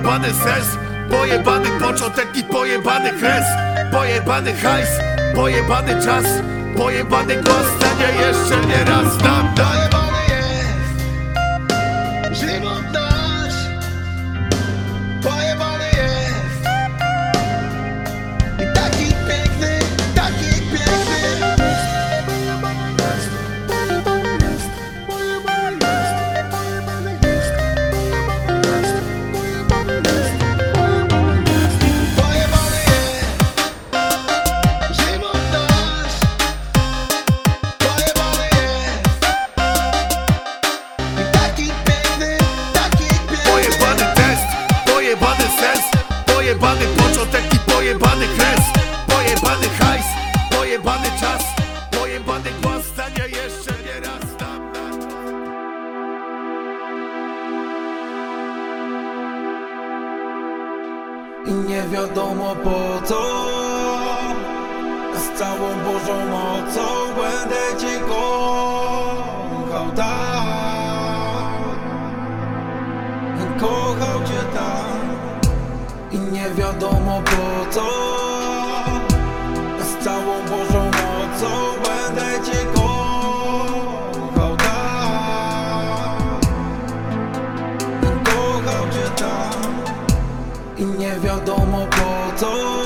Pojebany sens, pojebany początek i pojebany kres Pojebany hajs, pojebany czas Pojebany głos, stanie jeszcze nie raz. Dam, daj Pojebany jest. Żywot pojebany czas Pojebany głos, stanie jeszcze nie raz Dam, dam. I nie wiadomo po co Z całą Bożą mocą będę Cię kochał tak Kochał Cię tak I nie wiadomo po i nie wiadomo po co.